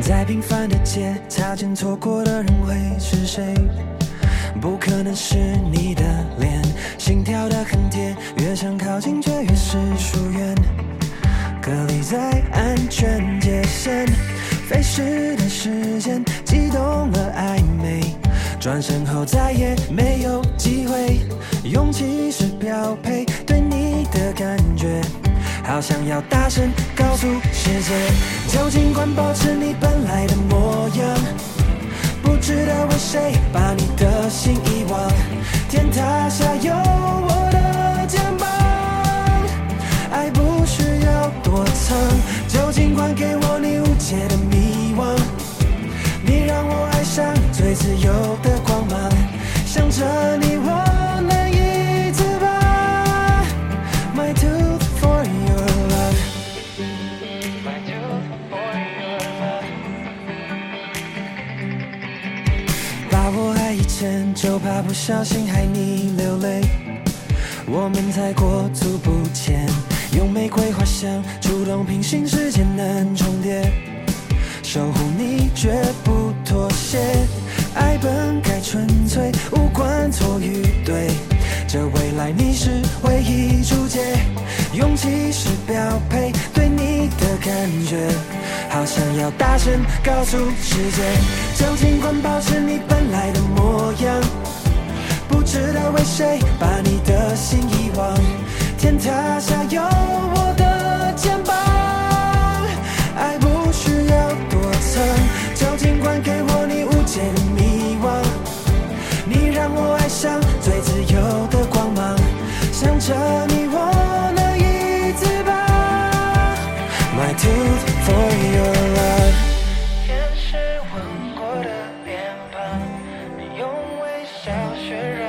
在平凡的街，擦肩错过的人会是谁？不可能是你的脸，心跳的很甜，越想靠近却越是疏远，隔离在安全界限，飞逝的时间激动了暧昧，转身后再也没有机会，勇气是标配，对你的感觉。好想要大声告诉世界，就尽管保持你本来的模样。不知道为谁把你的心就怕不小心害你流泪。我们才过足不前，用玫瑰花香触动平行世界难重叠，守护你绝不妥协。爱本该纯粹，无关错与对。这未来你是唯一注解，勇气是标配，对你的感觉，我想要大声告诉世界，就尽管保持你本来的模样。不知道为谁把你 treasure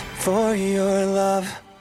for your love。